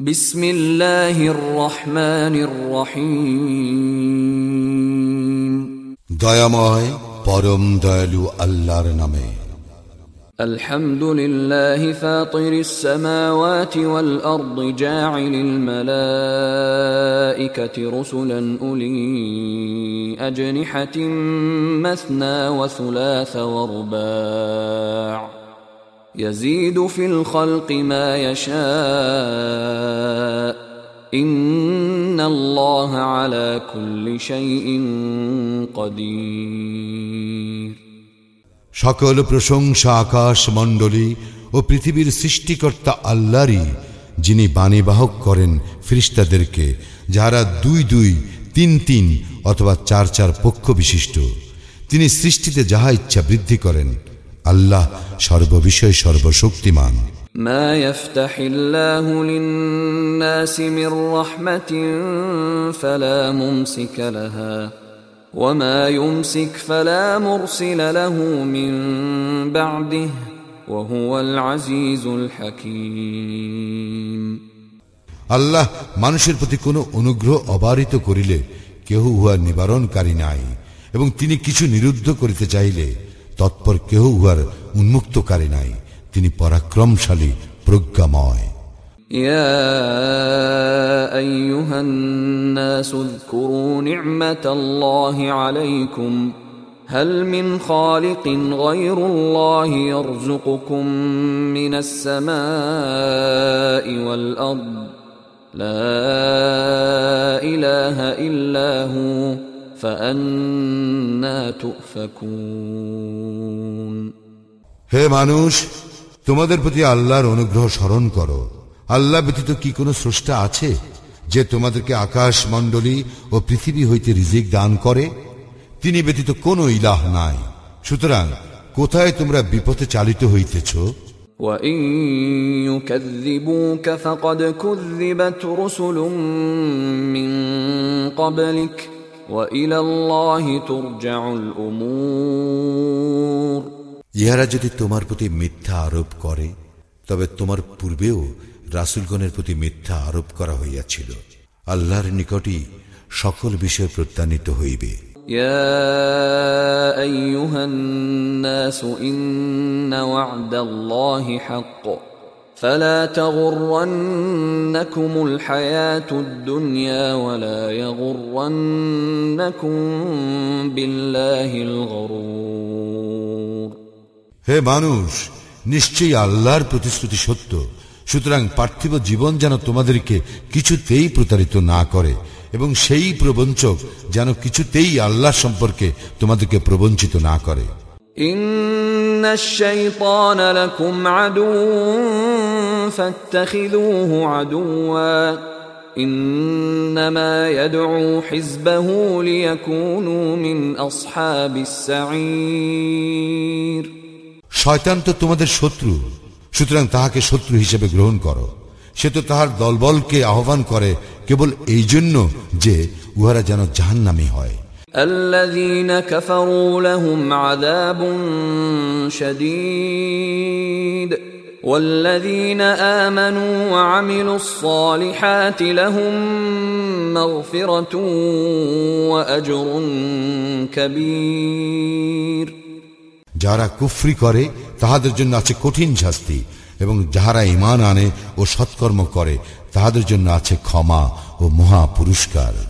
بسم الله الرحمن الرحيم দয়াময় পরম দয়ালু আল্লাহর নামে الحمد لله فاطر السماوات والأرض جاعل الملائكة رسلا أولي أجنحة مثنى وثلاث ورباع يزيد في الخلق ما يشاء إن الله على كل شيء قدير সকল প্রশংসা আকাশ মণ্ডলী ও পৃথিবীর সৃষ্টিকর্তা আল্লাহরই যিনি বাণীবাহক করেন ফিরিস্তাদেরকে যারা দুই দুই তিন তিন অথবা চার চার পক্ষ বিশিষ্ট তিনি সৃষ্টিতে যাহা ইচ্ছা বৃদ্ধি করেন আল্লাহ সর্ববিষয় সর্বশক্তিমান ما يفتح الله للناس من رحمة فلا ممسك لها وما يمسك فلا مرسل له من بعده وهو العزيز الحكيم আল্লাহ মানুষের প্রতি কোনো অনুগ্রহ অবারিত করিলে কেহ উহার নিবারণকারী নাই এবং তিনি কিছু নিরুদ্ধ করিতে চাইলে তৎপর কেহ উহার উন্মুক্তকারী নাই তিনি পরাক্রমশালী প্রজ্ঞাময় يا ايها الناس اذكروا نعمه الله عليكم هل من خالق غير الله يرزقكم من السماء والارض لا اله الا هو فانا تؤفكون হে মানুষ তোমাদের প্রতি আল্লাহর অনুগ্রহ স্মরণ করো আল্লাহ ব্যতীত কি কোনো স্রষ্টা আছে যে তোমাদেরকে আকাশ মণ্ডলী ও পৃথিবী হইতে রিজিক দান করে তিনি ব্যতীত কোনো ইলাহ নাই সুতরাং কোথায় তোমরা বিপথে চালিত হইতেছ وإن يكذبوك فقد كذبت رسل من قبلك وإلى الله ترجع الأمور ইহারা যদি তোমার প্রতি মিথ্যা আরোপ করে তবে তোমার পূর্বেও রাসুলগণের প্রতি মিথ্যা আরোপ করা হইয়াছিল আল্লাহর নিকটই সকল বিষয় প্রত্যানিত হইবে يا أيها الناس إن وعد الله حق فلا تغرنكم الحياة الدنيا ولا يغرنكم بالله الغرور হে মানুষ নিশ্চয়ই আল্লাহর প্রতিশ্রুতি সত্য সুতরাং পার্থিব জীবন যেন তোমাদেরকে কিছুতেই প্রতারিত না করে এবং সেই প্রবঞ্চক যেন কিছুতেই আল্লাহ সম্পর্কে তোমাদেরকে প্রবঞ্চিত না করে إن الشيطان لكم عدو فاتخذوه عدوا إنما يدعو حزبه ليكونوا من أصحاب السعير শয়তান তো তোমাদের শত্রু সুতরাং তাহাকে শত্রু হিসেবে গ্রহণ করো সে তো তাহার দলবলকে আহ্বান করে কেবল এই জন্য যে উহারা যেন জাহান্নামী হয় الذين كفروا لهم عذاب شديد والذين آمنوا وعملوا الصالحات لهم مغفرة وأجر كبير যারা কুফরি করে তাহাদের জন্য আছে কঠিন শাস্তি এবং যাহারা ইমান আনে ও সৎকর্ম করে তাহাদের জন্য আছে ক্ষমা ও মহা পুরস্কার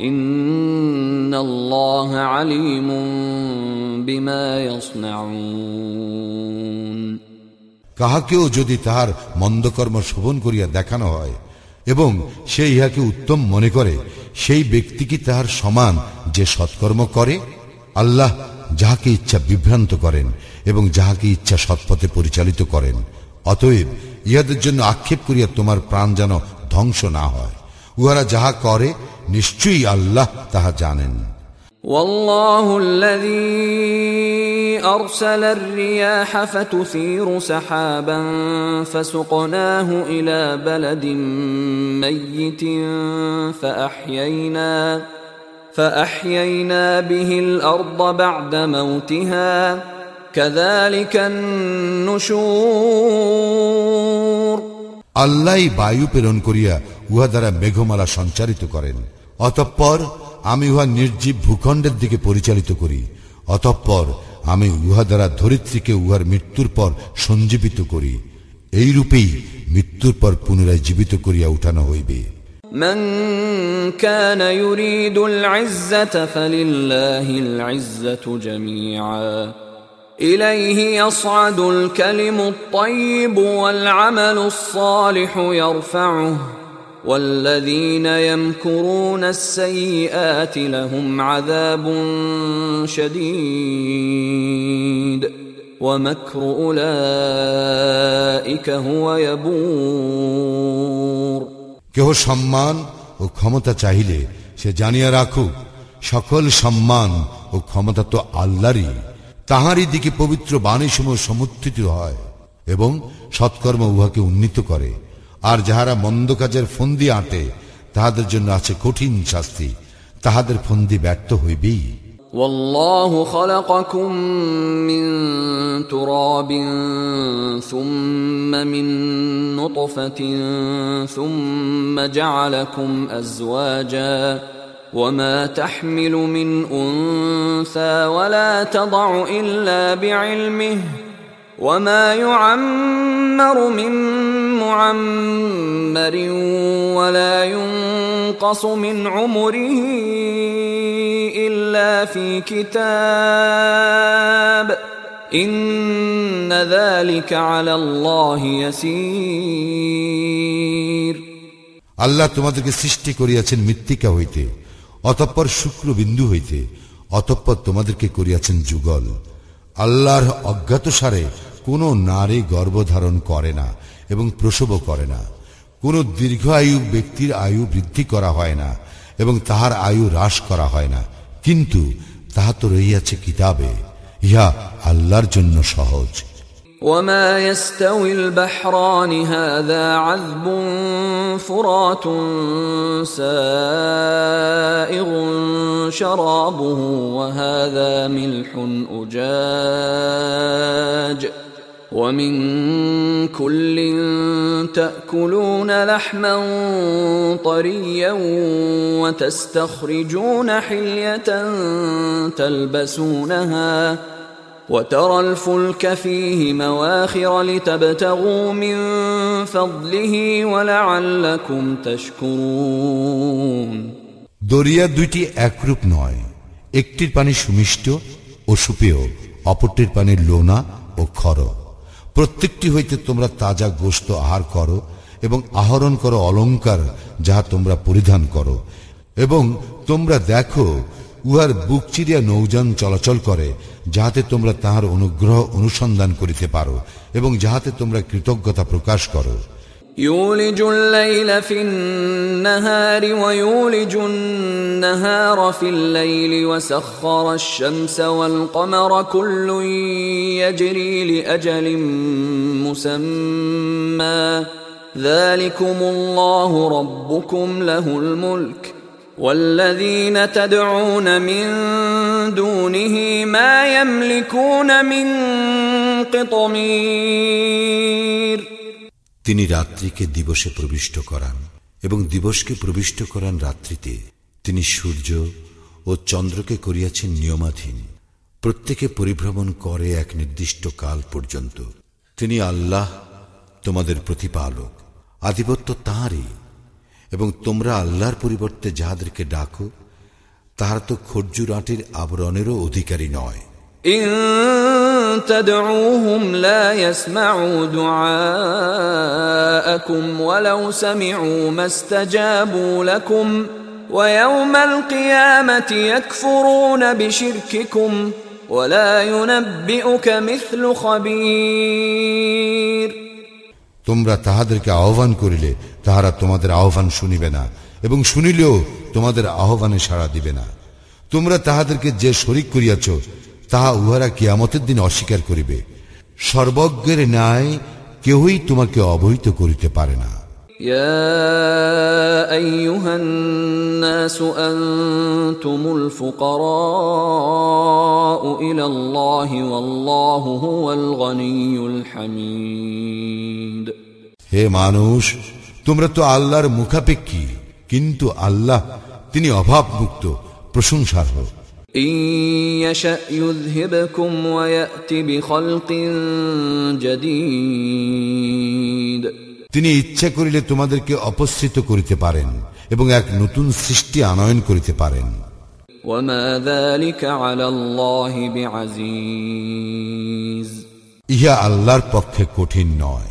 إن الله عليم بما يصنعون কাহাকেও যদি তাহার মন্দকর্ম শোভন করিয়া দেখানো হয় এবং সে ইহাকে উত্তম মনে করে সেই ব্যক্তি কি তাহার সমান যে সৎকর্ম করে আল্লাহ যাহাকে ইচ্ছা বিভ্রান্ত করেন এবং যাহাকে ইচ্ছা সৎপথে পরিচালিত করেন অতএব ইহাদের জন্য আক্ষেপ করিয়া তোমার প্রাণ যেন ধ্বংস না হয় উহারা যাহা করে নিশ্চয়ই আল্লাহ তাহা জানেন والله الذي ارسل الرياح فتثير سحابا فسقناه الى بلد ميت فاحيينا فاحيينا به الارض بعد موتها كذلك النشور আল্লাহ বায়ু প্রেরণ করিয়া উহা দ্বারা মেঘমালা সঞ্চারিত করেন অতঃপর আমি উহা নির্জীব ভূখণ্ডের দিকে পরিচালিত করি অতঃপর আমি উহা দ্বারা ধরিত্রীকে উহার মৃত্যুর পর সঞ্জীবিত করি এই রূপেই মৃত্যুর পর পুনরায় জীবিত করিয়া উঠানো হইবে من كان يريد العزة فلله العزة جميعا إليه يصعد الكلم الطيب والعمل الصالح يرفعه والذين يمكرون السيئات لهم عذاب شديد ومكر أولئك هو يبور কেহ সম্মান ও ক্ষমতা চাহিলে সে জানিয়া রাখুক সকল সম্মান ও ক্ষমতা তো আল্লাহরই তাহারই দিকে পবিত্র বাণীসমূহ সমুত্থিত হয় এবং সৎকর্ম উহাকে উন্নীত করে আর যাহারা মন্দ কাজের ফন্দি আঁটে তাহাদের জন্য আছে কঠিন শাস্তি তাহাদের ফন্দি ব্যর্থ হইবেই والله خلقكم من تراب ثم من نطفة ثم جعلكم أزواجا وما تحمل من أنثى ولا تضع إلا بعلمه وما يعمر من معمر ولا ينقص من عمره إلا في كتاب إن ذلك على الله يسير আল্লাহ তোমাদেরকে সৃষ্টি করিয়াছেন মৃত্তিকা হইতে অতঃপর শুক্রবিন্দু হইতে অতঃপর তোমাদেরকে করিয়াছেন যুগল। আল্লাহর অজ্ঞাতসারে কোন নারী গর্ভধারণ করে না এবং প্রসবও করে না। কোন দীর্ঘ আয়ু ব্যক্তির আয়ু বৃদ্ধি করা হয় না এবং তাহার আয়ু হ্রাস করা হয় না। কিন্তু তাহা তো রইয়াছে কিতাবে। ইহা আল্লাহর জন্য সহজ। وما يستوي البحران هذا عذب فرات سائغ شرابه وهذا ملح أجاج ومن كل تأكلون لحما طريا وتستخرجون حلية تلبسونها وترى الفلك فيه مواخر لتبتغوا من فضله ولعلكم تشكرون দরিয়া দুইটি একরূপ নয় একটির পানি সুমিষ্ট ও সুপেয় অপরটির পানি লোনা ও খর প্রত্যেকটি হইতে তোমরা তাজা গোস্ত আহার করো এবং আহরণ করো অলঙ্কার যাহা তোমরা পরিধান করো এবং তোমরা দেখো উহার বুক চিরিয়া নৌযান চলাচল করে যাহাতে তোমরা তাহার অনুগ্রহ অনুসন্ধান করিতে পারো এবং যাহাতে তোমরা কৃতজ্ঞতা প্রকাশ করো يولج الليل في النهار ويولج النهار في الليل وسخر الشمس والقمر كل يجري لاجل مسمى ذلكم الله ربكم له الملك والذين تدعون من دونه ما يملكون من قطمير তিনি রাত্রিকে দিবসে প্রবিষ্ট করান এবং দিবসকে প্রবিষ্ট করান রাত্রিতে তিনি সূর্য ও চন্দ্রকে করিয়াছেন নিয়মাধীন প্রত্যেকে পরিভ্রমণ করে এক নির্দিষ্ট কাল পর্যন্ত তিনি আল্লাহ তোমাদের প্রতিপালক আধিপত্য তাঁরই এবং তোমরা আল্লাহর পরিবর্তে যাহাদেরকে ডাকো তাহারা তো খর্জুর আটির আবরণেরও অধিকারী নয় إن تدعوهم لا يسمعوا دعاءكم ولو سمعوا ما استجابوا لكم ويوم القيامة يكفرون بشرككم ولا ينبئك مثل خبير তোমরা তাহাদেরকে আহ্বান করিলে তাহারা তোমাদের আহ্বান শুনিবে না এবং শুনিলেও তোমাদের আহ্বানে সাড়া দিবে না তোমরা তাহাদেরকে যে শরিক করিয়াছ তাহা উহারা কিয়ামতের দিন অস্বীকার করিবে সর্বজ্ঞের ন্যায় কেহই তোমাকে অবহিত করিতে পারে না يا ايها الناس انتم الفقراء الى الله والله هو الغني الحميد হে মানুষ তোমরা তো আল্লাহর মুখাপেক্ষী কিন্তু আল্লাহ তিনি অভাবমুক্ত প্রশংসার হোক إن يشأ يذهبكم ويأت بخلق جديد তিনি ইচ্ছা করিলে তোমাদেরকে অপসৃত করিতে পারেন এবং এক নতুন সৃষ্টি আনয়ন করিতে পারেন وما ذلك على الله بعزيز ইহা আল্লাহর পক্ষে কঠিন নয়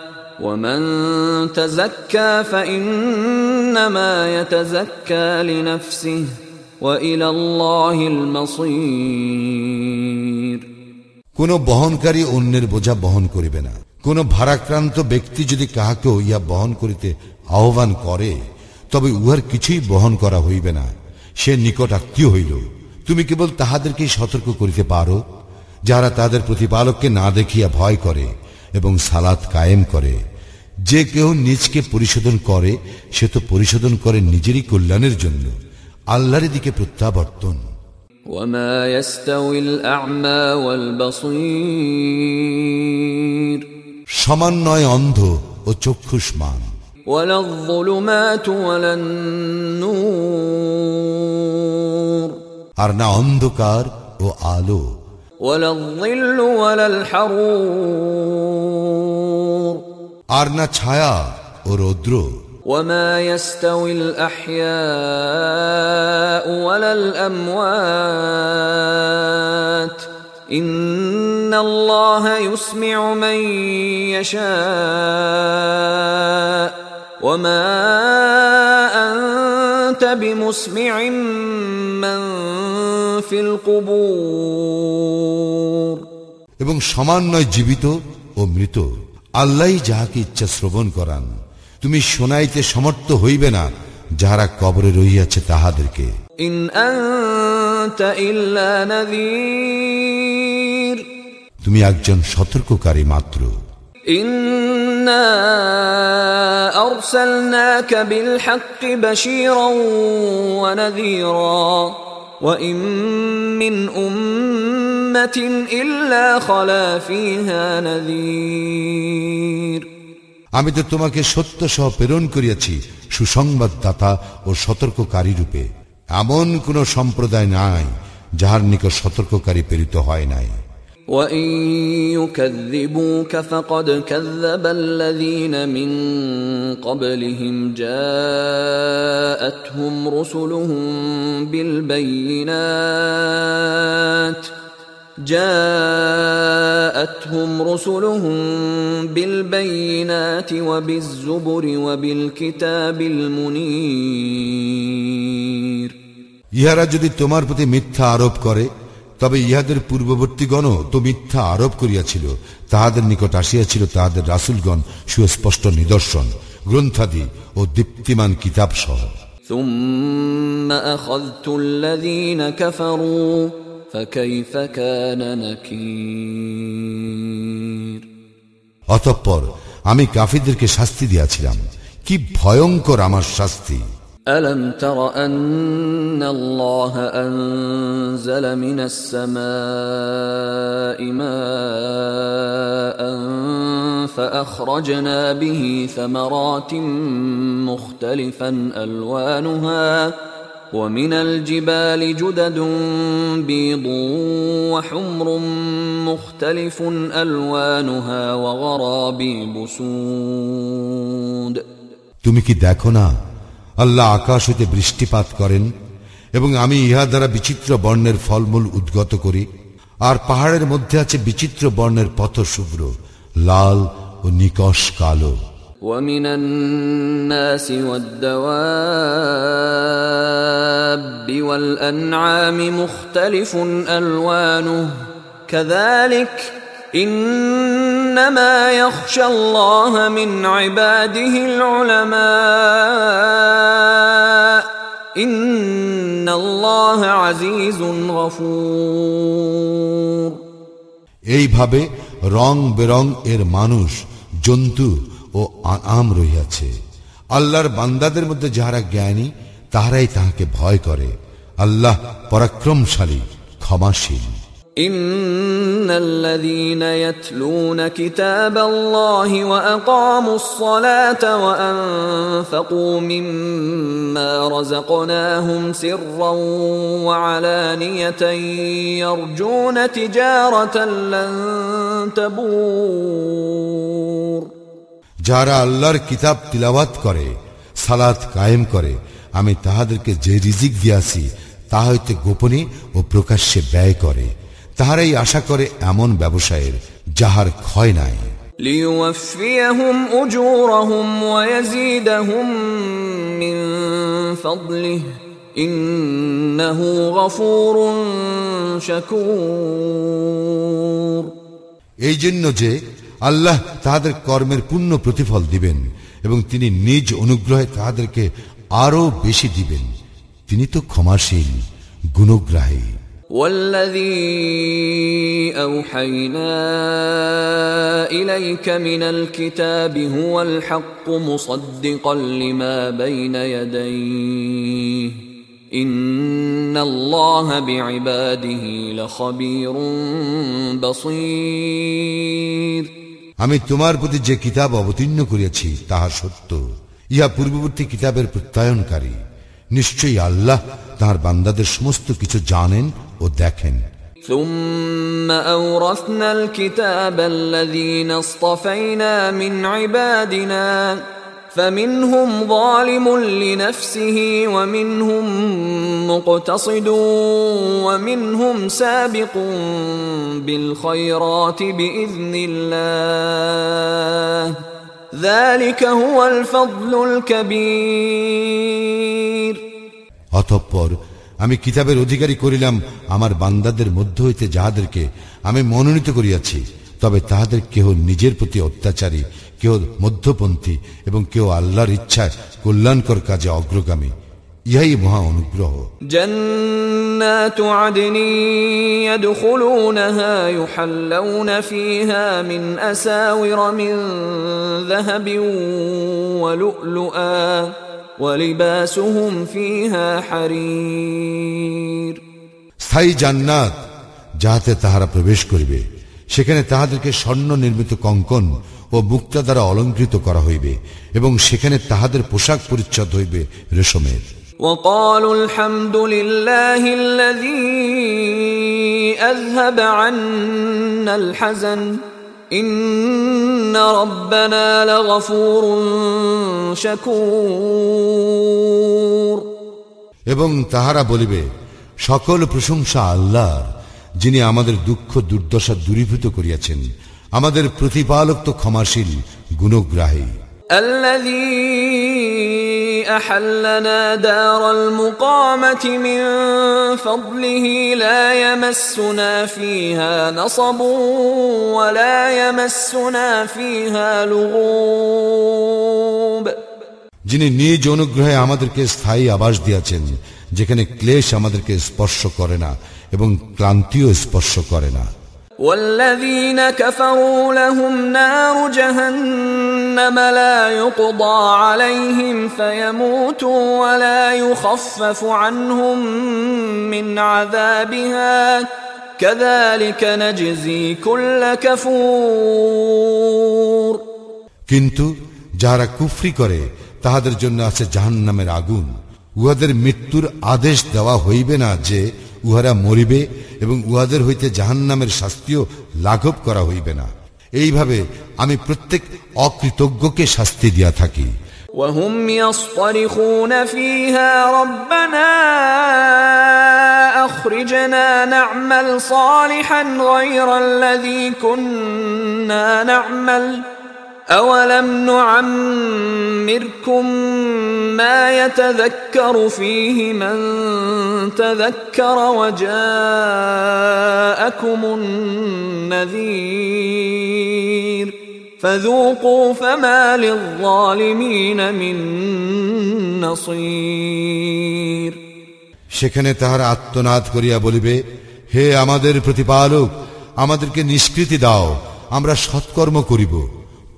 ومن تزكى فإنما يتزكى لنفسه وإلى الله المصير কোন বহনকারী অন্যের বোঝা বহন করিবে না কোন ভারাক্রান্ত ব্যক্তি যদি কাহাকেও ইহা বহন করিতে আহ্বান করে তবে উহার কিছুই বহন করা হইবে না সে নিকট আত্মীয় হইল তুমি কেবল তাহাদেরকেই সতর্ক করিতে পারো যারা তাদের প্রতিপালককে না দেখিয়া ভয় করে এবং সালাত কায়েম করে যে কেউ নিজকে পরিশোধন করে সে তো পরিশোধন করে নিজেরই কল্যাণের জন্য আল্লাহর দিকে প্রত্যাবর্তন وما يستوي الأعمى والبصير সমান নয় অন্ধ ও চক্ষুষ্মান ولا الظلمات ولا النور আর না অন্ধকার ও আলো ولا الظل ولا الحرور আর না ছায়া ও রৌদ্র وما يستوي الأحياء ولا الأموات إن الله يسمع من يشاء وما أنت بمسمع من في القبور এবং সমান নয় জীবিত ও মৃত আল্লাহ যাহাকে ইচ্ছা শ্রবণ করান তুমি শোনাইতে সমর্থ হইবে না যাহারা কবরে রহিয়াছে তাহাদেরকে إن أنت إلا نذير তুমি একজন সতর্ককারী মাত্র إنا أرسلناك بالحق بشيرا ونذيرا وإن من أمة إلا خلا فيها نذير আমি তো তোমাকে সত্য সহ প্রেরণ করিয়াছি সুসংবাদদাতা ও সতর্ককারী রূপে এমন কোন সম্প্রদায় নাই যাহার নিকট সতর্ককারী প্রেরিত হয় নাই وإن يكذبوك فقد كذب الذين من قبلهم جاءتهم رسلهم بالبينات جاءتهم رسلهم بالبينات وبالزبر وبالكتاب المنير ইহারা যদি তোমার প্রতি মিথ্যা আরোপ করে তবে ইহাদের পূর্ববর্তীগণ তো মিথ্যা আরোপ করিয়াছিল। তাহাদের নিকট আসিয়াছিল তাহাদের রাসুলগণ সুস্পষ্ট নিদর্শন গ্রন্থাদি ও দীপ্তিমান কিতাব সহ অতঃপর আমি কাফিদেরকে শাস্তি দিয়াছিলাম। কি ভয়ঙ্কর আমার শাস্তি! ألم تر أن الله أنزل من السماء ماء فأخرجنا به ثمرات مختلفا ألوانها ومن الجبال جدد بيض وحمر مختلف ألوانها وغرابيب سود তুমি কি দেখো না আল্লাহ আকাশ হইতে বৃষ্টিপাত করেন এবং আমি ইহা দ্বারা বিচিত্র বর্ণের ফলমূল উদ্গত করি আর পাহাড়ের মধ্যে আছে বিচিত্র বর্ণের পথ শুভ্র লাল ও নিকশ কালো ومن الناس والدواب والانعام مختلف الوانه كذلك انما يخشى الله من عباده العلماء ان الله عزيز غفور এইভাবে রং বেরং এর মানুষ জন্তু ও আম রহিয়াছে আল্লাহর বান্দাদের মধ্যে যাহারা জ্ঞানী তাহারাই তাহাকে ভয় করে আল্লাহ পরাক্রমশালী ক্ষমাশীল ان الذين يتلون كتاب الله واقاموا الصلاه وانفقوا مما رزقناهم سرا وعلانيه يرجون تجاره لن تبور যারা আল্লাহর কিতাব তিলাওয়াত করে সালাত কায়েম করে আমি তাহাদেরকে যে রিজিক দিয়াছি তা হইতে গোপনে ও প্রকাশ্যে ব্যয় করে তাহারাই আশা করে এমন ব্যবসায়ের যাহার ক্ষয় নাই। এই জন্য যে আল্লাহ তাহাদের কর্মের পূর্ণ প্রতিফল দিবেন এবং তিনি নিজ অনুগ্রহে তাহাদেরকে আরও বেশি দিবেন তিনি তো ক্ষমাসীন গুণগ্রাহী। والذي اوحينا اليك من الكتاب هو الحق مصدقا لما بين يديه ان الله بعباده لخبير بصير আমি তোমার প্রতি যে কিতাব অবতীর্ণ করিয়াছি তাহা সত্য ইহা পূর্ববর্তী কিতাবের প্রত্যয়নকারী নিশ্চয়ই আল্লাহ তাহার বান্দাদের সমস্ত কিছু জানেন ও দেখেন ثم اورثنا الكتاب الذين اصطفينا من عبادنا فمنهم ظالم لنفسه ومنهم مقتصد ومنهم سابق بالخيرات باذن الله ذلك هو الفضل الكبير অতঃপর আমি কিতাবের অধিকারী করিলাম আমার বান্দাদের মধ্য হইতে যাহাদেরকে আমি মনোনীত করিয়াছি তবে তাহাদের কেহ নিজের প্রতি অত্যাচারী কেহ মধ্যপন্থী এবং কেউ আল্লাহর ইচ্ছায় কল্যাণকর কাজে অগ্রগামী ইহাই মহা অনুগ্রহ جنات عدن يدخلونها يحلون فيها من أساور من ذهب ولؤلؤا ولباسهم فيها حرير স্থায়ী জান্নাত যাহাতে তাহারা প্রবেশ করিবে সেখানে তাহাদেরকে স্বর্ণ নির্মিত কঙ্কন ও মুক্তা দ্বারা অলঙ্কৃত করা হইবে এবং সেখানে তাহাদের পোশাক পরিচ্ছদ হইবে রেশমের وقالوا الحمد لله الذي أذهب عنا الحزن إن ربنا لغفور شكور এবং তাহারা বলিবে সকল প্রশংসা আল্লাহর যিনি আমাদের দুঃখ দুর্দশা দূরীভূত করিয়াছেন আমাদের প্রতিপালক তো ক্ষমাশীল গুণগ্রাহী الذي أحلنا دار المقامة من فضله لا يمسنا فيها نصب ولا يمسنا فيها لغوب যিনি নিজ অনুগ্রহে আমাদেরকে স্থায়ী আবাস দিয়াছেন যেখানে ক্লেশ আমাদেরকে স্পর্শ করে না এবং ক্লান্তিও স্পর্শ করে না والذين كفروا لهم نار جهنم لا يقضى عليهم فيموتوا ولا يخفف عنهم من عذابها كذلك نجزي كل كفور কিন্তু যাহারা কুফরি করে তাহাদের জন্য আছে জাহান্নামের আগুন উহাদের মৃত্যুর আদেশ দেওয়া হইবে না যে উহারা মরিবে এবং উহাদের হইতে জাহান্নামের শাস্তিও লাঘব করা হইবে না এইভাবে আমি প্রত্যেক অকৃতজ্ঞকে শাস্তি দিয়া থাকি وهم يصطرخون فيها ربنا اخرجنا نعمل صالحا غير الذي كنا نعمل اولم نعمركم ما يتذكر فيه من تذكر وجاءكم النذير فذوقوا فما للظالمين من نصير সেখানে তাহারা আত্মনাদ করিয়া বলিবে হে আমাদের প্রতিপালক আমাদেরকে নিষ্কৃতি দাও আমরা সৎকর্ম করিব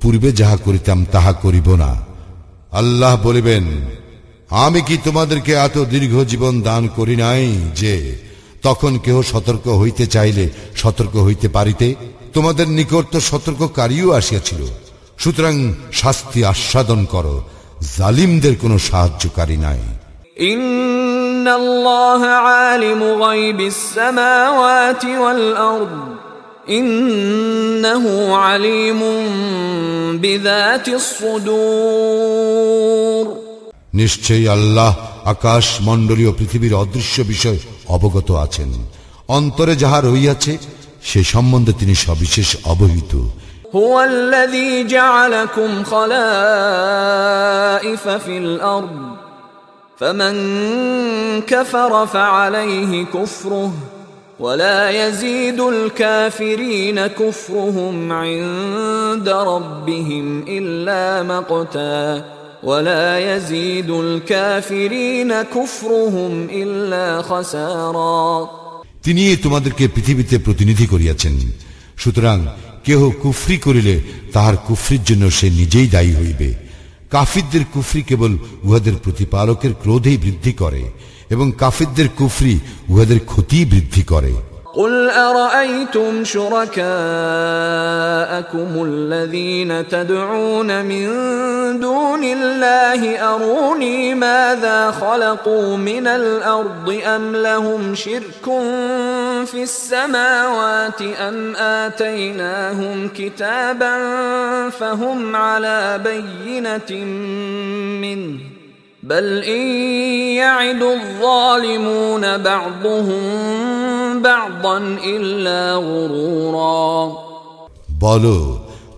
পূর্বে যাহা করিতাম, তাহা করিব না। আল্লাহ বলিবেন, আমি কি তোমাদেরকে এত দীর্ঘ জীবন দান করি নাই যে তখন কেহ সতর্ক হইতে চাইলে সতর্ক হইতে পারিতে? তোমাদের নিকট তো সতর্ককারীও আসিয়াছিল। সুতরাং শাস্তি আস্বাদন করো, জালিমদের কোনো সাহায্যকারী নাই। ইন্নাল্লাহ আলিমু গায়বিস সামাওয়াতি ওয়াল আরদ। انه عليم بذات الصدور নিশ্চয়ই আল্লাহ আকাশ মণ্ডলীয় পৃথিবীর অদৃশ্য বিষয় অবগত আছেন অন্তরে যাহা রইয়াছে সে সম্বন্ধে তিনি সবিশেষ অবহিত هو الذي جعلكم خلائف في الارض فمن كفر فعليه كفره ولا يزيد الكافرين كفرهم عند ربهم الا مقتا ولا يزيد الكافرين كفرهم الا خسارا তিনি তোমাদেরকে পৃথিবীতে প্রতিনিধি করিয়াছেন সুতরাং কেহ কুফরি করিলে তাহার কুফরির জন্য সে নিজেই দায়ী হইবে কাফিরদের কুফরি কেবল উহাদের প্রতিপালকের ক্রোধেই বৃদ্ধি করে এবং কাফিরদের কুফরি উহাদের ক্ষতি বৃদ্ধি করে قل أرأيتم شركاءكم الذين تدعون من دون الله أروني ماذا خلقوا من الأرض أم لهم شرك في السماوات أم آتيناهم كتابا فهم على بينة منه بل إن يعد الظالمون بعضهم بعضا إلا غرورا বলো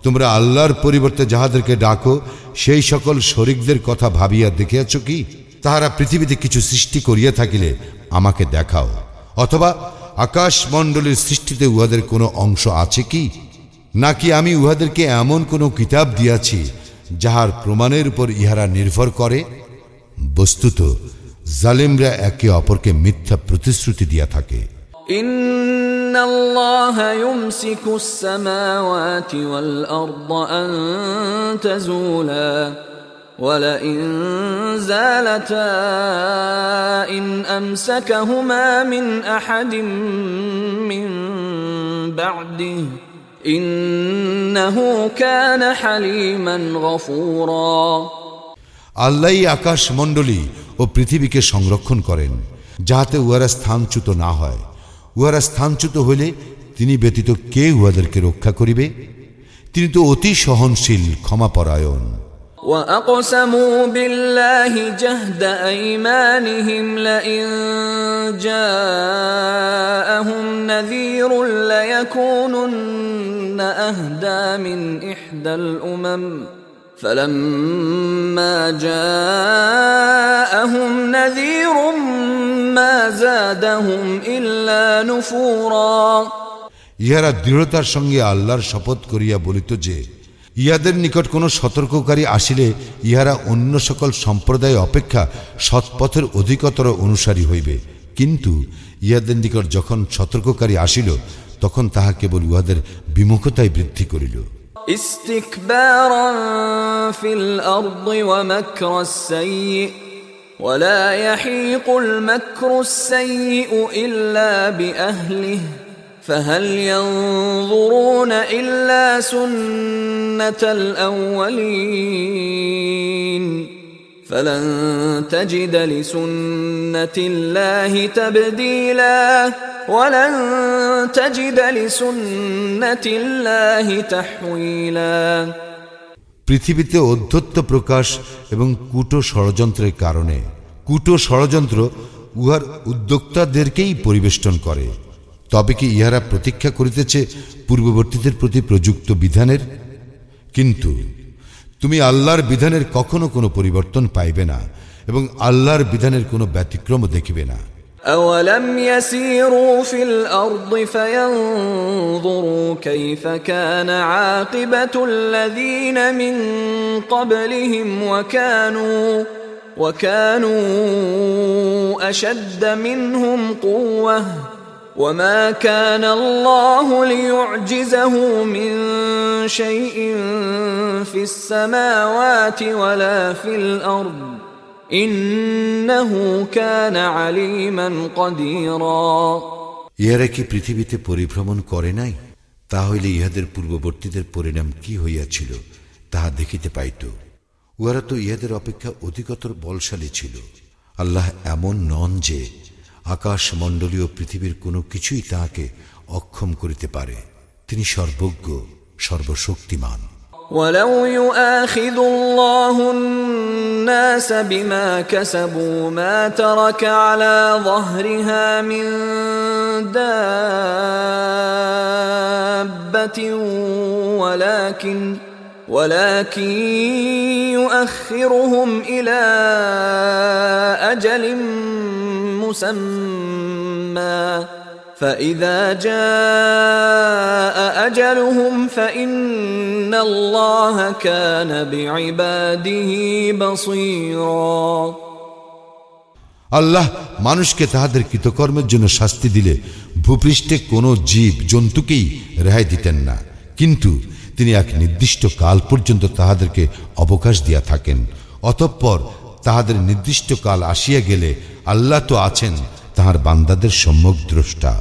তোমরা আল্লাহর পরিবর্তে যাহাদেরকে ডাকো সেই সকল শরিকদের কথা ভাবিয়া দেখিয়াছ কি তাহারা পৃথিবীতে কিছু সৃষ্টি করিয়া থাকিলে আমাকে দেখাও অথবা আকাশ মণ্ডলের সৃষ্টিতে উহাদের কোনো অংশ আছে কি নাকি আমি উহাদেরকে এমন কোনো কিতাব দিয়াছি যাহার প্রমাণের উপর ইহারা নির্ভর করে বস্তুত জালিমরা একে অপরকে মিথ্যা প্রতিশ্রুতি দিয়া থাকে إن الله يمسك السماوات والأرض أن تزولا ولئن زالتا إن أمسكهما من أحد من بعده إنه كان حليما غفورا আল্লাহই আকাশ মণ্ডলী ও পৃথিবীকে সংরক্ষণ করেন যাহাতে উহারা স্থানচ্যুত না হয় উহারা স্থানচ্যুত হইলে তিনি ব্যতীত কে উহাদেরকে রক্ষা করিবে তিনি তো অতি সহনশীল ক্ষমাপরায়ণ وأقسموا بالله جهد أيمانهم لئن جاءهم نذير ليكونن أهدى من إحدى الأمم فلما جاءهم نذير ما زادهم إلا نفورا ইহারা দৃঢ়তার সঙ্গে আল্লাহর শপথ করিয়া বলিত যে ইহাদের নিকট কোনো সতর্ককারী আসিলে ইহারা অন্য সকল সম্প্রদায় অপেক্ষা সৎপথের অধিকতর অনুসারী হইবে কিন্তু ইহাদের নিকট যখন সতর্ককারী আসিল তখন তাহা কেবল উহাদের বিমুখতায় বৃদ্ধি করিল استكبارا في الأرض ومكر السيء ولا يحيق المكر السيء إلا بأهله فهل ينظرون إلا سنة الأولين فلن تجد لسنه الله تبديلا ولن تجد لسنه الله تحويلا পৃথিবীতে অধ্যত্ব প্রকাশ এবং কুটো ষড়যন্ত্রের কারণে কুটো ষড়যন্ত্র উহার উদ্যোক্তাদেরকেই পরিবেষ্টন করে তবে কি ইহারা প্রতীক্ষা করিতেছে পূর্ববর্তীদের প্রতি প্রযুক্ত বিধানের কিন্তু তুমি আল্লাহর বিধানের কখনো কোনো পরিবর্তন পাইবে না এবং আল্লাহর বিধানের কোনো ব্যতিক্রমও দেখিবে না أولم يسيروا في الأرض فينظروا كيف كان عاقبة الذين من قبلهم وكانوا وكانوا أشد منهم قوةً وما كان الله ليعجزه من شيء في السماوات ولا في الارض انه كان عليما قديرا ইহারা কি পৃথিবীতে পরিভ্রমণ করে নাই তাহলে ইহাদের পূর্ববর্তীদের পরিণাম কি হইয়াছিল তাহা দেখিতে পাইত উহারা তো ইহাদের অপেক্ষা অধিকতর বলশালী ছিল আল্লাহ এমন নন যে আকাশ মণ্ডলীয় পৃথিবীর কোনো কিছুই তাহাকে অক্ষম করিতে পারে তিনি সর্বজ্ঞ সর্বশক্তিমান ولو يؤاخذ الله الناس بما كسبوا ما ترك على ظهرها من دابة ولكن ولكن يؤخرهم إلى أجل مسمى فإذا جاء أجلهم فإن الله كان بعباده بصيرا আল্লাহ মানুষকে তাহাদের কৃতকর্মের জন্য শাস্তি দিলে ভূপৃষ্ঠে কোনো জীব জন্তুকেই রেহাই দিতেন না কিন্তু তিনি এক নির্দিষ্ট কাল পর্যন্ত তাহাদেরকে অবকাশ দিয়া থাকেন অতঃপর তাহাদের নির্দিষ্ট কাল আসিয়া গেলে আল্লাহ তো আছেন তাহার বান্দাদের সম্যক দ্রষ্টা।